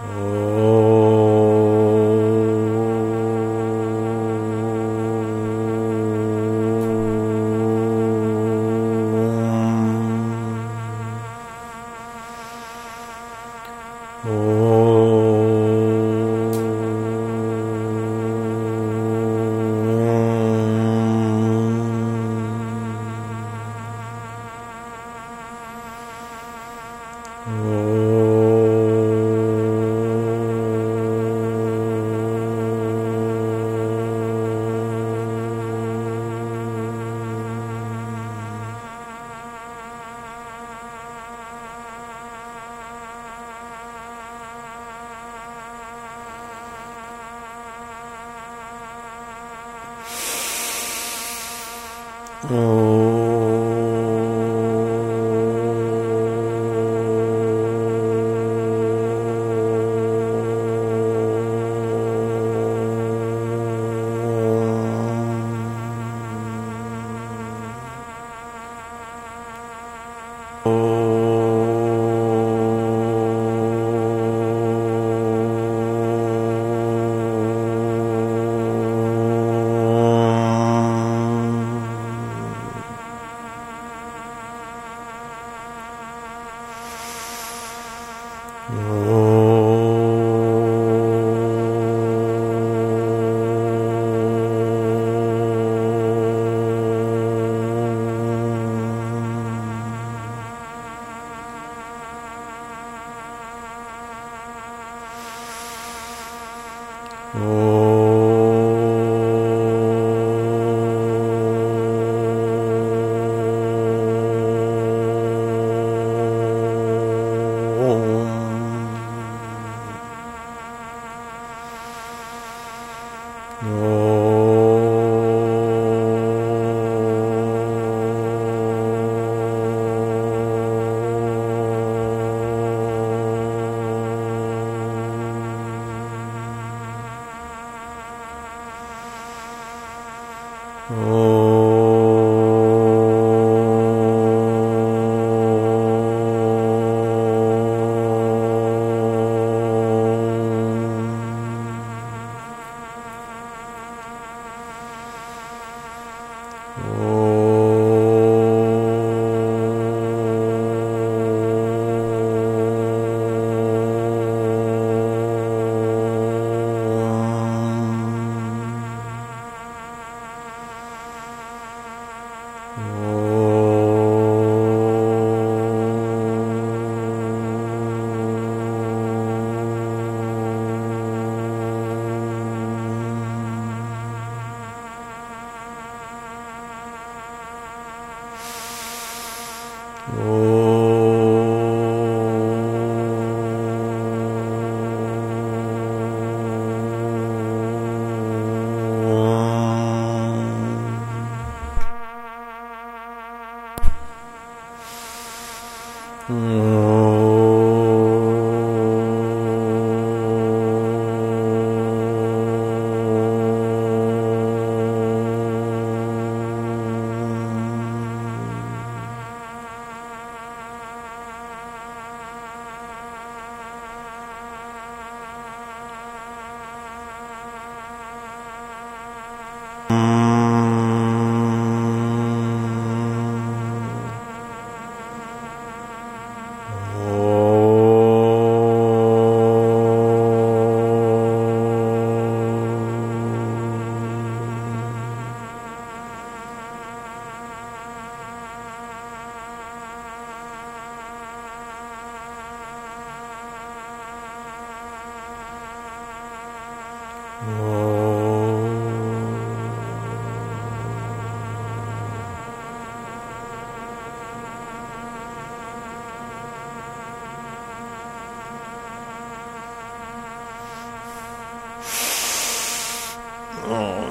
Oh. Oh. no Om, om,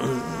om,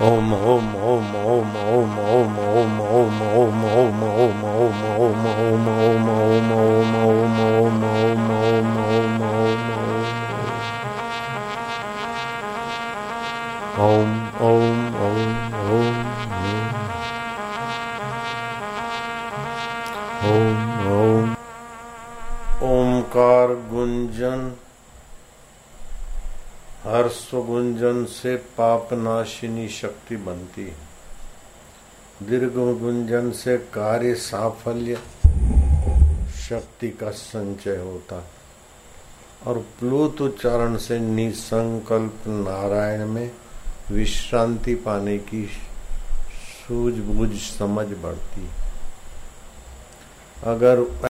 om, om. Om Om Om Om Om Omkar Gunjan हर स्वगुंजन से पापनाशिनी शक्ति बनती है दीर्घ गुंजन से कार्य साफल्य शक्ति का संचय होता है और प्लूत उच्चारण से निसंकल्प नारायण में विश्रांति पाने की सूझबूझ समझ बढ़ती। अगर